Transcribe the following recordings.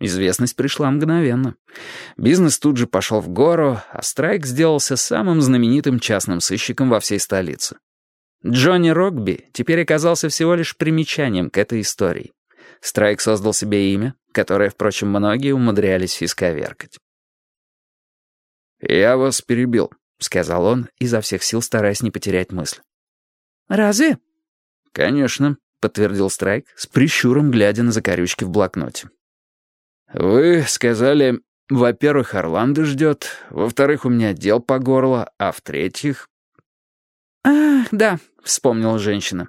Известность пришла мгновенно. Бизнес тут же пошел в гору, а Страйк сделался самым знаменитым частным сыщиком во всей столице. Джонни Рокби теперь оказался всего лишь примечанием к этой истории. Страйк создал себе имя, которое, впрочем, многие умудрялись исковеркать. «Я вас перебил», — сказал он, изо всех сил стараясь не потерять мысль. «Разве?» «Конечно», — подтвердил Страйк, с прищуром глядя на закорючки в блокноте. «Вы сказали, во-первых, Орландо ждет, во-вторых, у меня дел по горло, а в-третьих...» «Ах, да», — вспомнила женщина.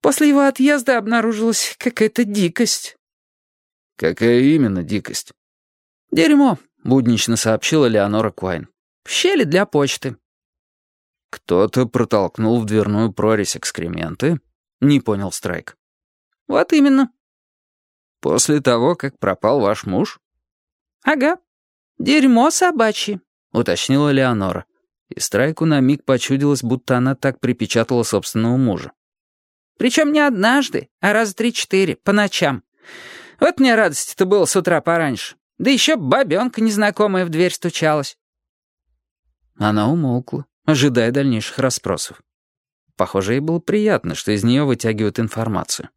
«После его отъезда обнаружилась какая-то дикость». «Какая именно дикость?» «Дерьмо», — буднично сообщила Леонора Куайн. «В щели для почты». «Кто-то протолкнул в дверную прорезь экскременты?» — не понял Страйк. «Вот именно». «После того, как пропал ваш муж?» «Ага. Дерьмо собачье», — уточнила Леонора. И Страйку на миг почудилось, будто она так припечатала собственного мужа. «Причем не однажды, а раз три-четыре, по ночам. Вот мне радости-то было с утра пораньше. Да еще бабенка незнакомая в дверь стучалась». Она умолкла, ожидая дальнейших расспросов. Похоже, ей было приятно, что из нее вытягивают информацию.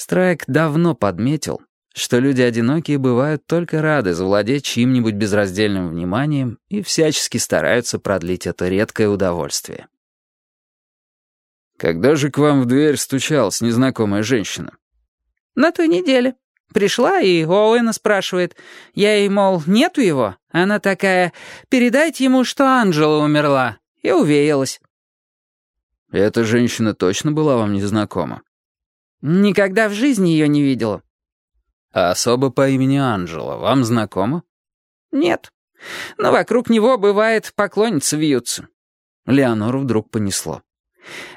Страйк давно подметил, что люди одинокие бывают только рады завладеть чьим-нибудь безраздельным вниманием и всячески стараются продлить это редкое удовольствие. «Когда же к вам в дверь стучалась незнакомая женщина?» «На той неделе. Пришла и Оуэна спрашивает. Я ей, мол, нету его? Она такая, передайте ему, что Анжела умерла. И увеялась». «Эта женщина точно была вам незнакома?» «Никогда в жизни ее не видела». «А особо по имени Анжела вам знакома?» «Нет. Но вокруг него, бывает, поклонницы вьются». Леонору вдруг понесло.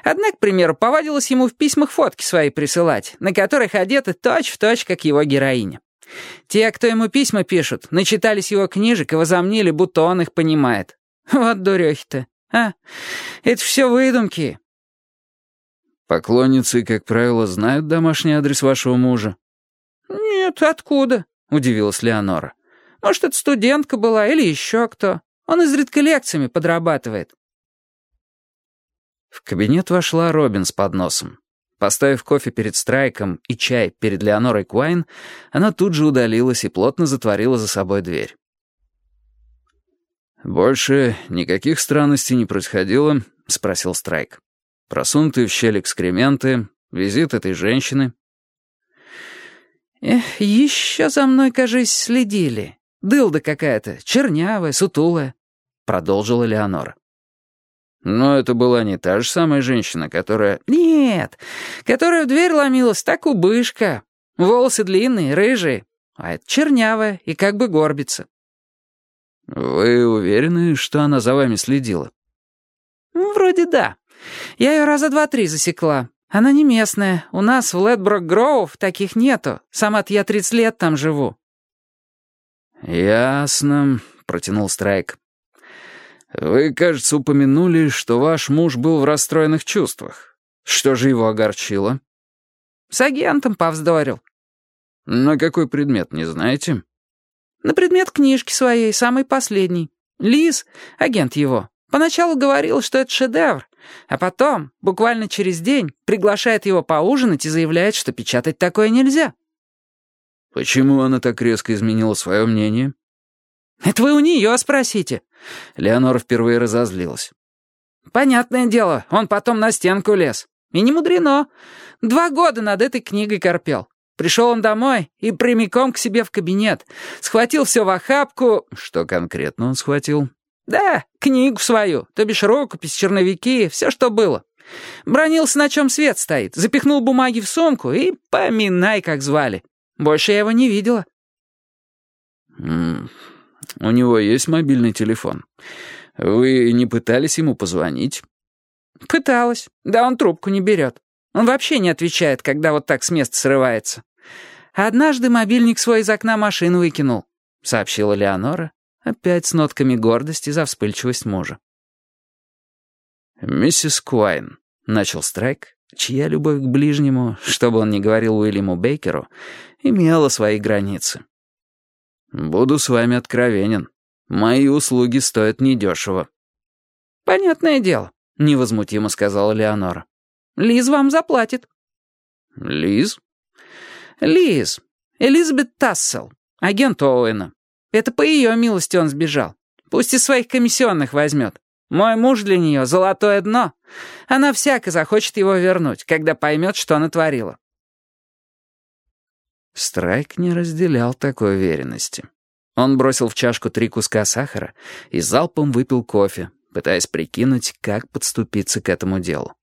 Одна, к примеру, повадилась ему в письмах фотки свои присылать, на которых одеты точь-в-точь, точь, как его героиня. Те, кто ему письма пишут, начитались его книжек и возомнили, будто он их понимает. Вот дурехи-то, а? Это все выдумки. Поклонницы, как правило, знают домашний адрес вашего мужа? «Нет, откуда?» — удивилась Леонора. «Может, это студентка была или еще кто. Он изредка лекциями подрабатывает». В кабинет вошла Робин с подносом. Поставив кофе перед Страйком и чай перед Леонорой Куайн, она тут же удалилась и плотно затворила за собой дверь. «Больше никаких странностей не происходило?» — спросил Страйк. «Просунутые в щель экскременты, визит этой женщины». «Эх, еще за мной, кажись, следили. Дылда какая-то, чернявая, сутулая», — продолжила Леонора. Но это была не та же самая женщина, которая... Нет, которая в дверь ломилась, так убышка. Волосы длинные, рыжие, а это чернявая и как бы горбится. Вы уверены, что она за вами следила? Вроде да. Я ее раза два-три засекла. Она не местная. У нас в Ледброк-Гроув таких нету. Сама-то я 30 лет там живу. «Ясно», — протянул Страйк. «Вы, кажется, упомянули, что ваш муж был в расстроенных чувствах. Что же его огорчило?» «С агентом повздорил». «На какой предмет, не знаете?» «На предмет книжки своей, самой последней. Лиз, агент его, поначалу говорил, что это шедевр, а потом, буквально через день, приглашает его поужинать и заявляет, что печатать такое нельзя». «Почему она так резко изменила свое мнение?» «Это вы у нее спросите». Леонора впервые разозлилась. «Понятное дело, он потом на стенку лез. И не мудрено. Два года над этой книгой корпел. Пришел он домой и прямиком к себе в кабинет. Схватил все в охапку...» «Что конкретно он схватил?» «Да, книгу свою, то бишь рукопись, черновики, все, что было. Бронился, на чем свет стоит, запихнул бумаги в сумку и поминай, как звали. Больше я его не видела». «М у него есть мобильный телефон. Вы не пытались ему позвонить?» «Пыталась. Да он трубку не берет. Он вообще не отвечает, когда вот так с места срывается. Однажды мобильник свой из окна машины выкинул», — сообщила Леонора, опять с нотками гордости за вспыльчивость мужа. «Миссис Куайн», — начал Страйк, чья любовь к ближнему, чтобы он не говорил Уильяму Бейкеру, имела свои границы. «Буду с вами откровенен. Мои услуги стоят недешево». «Понятное дело», — невозмутимо сказала Леонора. «Лиз вам заплатит». «Лиз?» «Лиз. Элизабет Тассел, агент Оуэна. Это по ее милости он сбежал. Пусть из своих комиссионных возьмет. Мой муж для нее — золотое дно. Она всяко захочет его вернуть, когда поймет, что натворила». Страйк не разделял такой уверенности. Он бросил в чашку три куска сахара и залпом выпил кофе, пытаясь прикинуть, как подступиться к этому делу.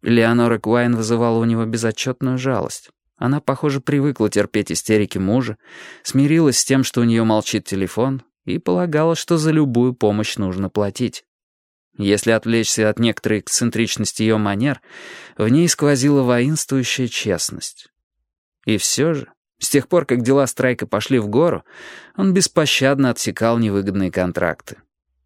Леонора Куайн вызывала у него безотчетную жалость. Она, похоже, привыкла терпеть истерики мужа, смирилась с тем, что у нее молчит телефон, и полагала, что за любую помощь нужно платить. Если отвлечься от некоторой эксцентричности ее манер, в ней сквозила воинствующая честность. И все же, с тех пор, как дела Страйка пошли в гору, он беспощадно отсекал невыгодные контракты.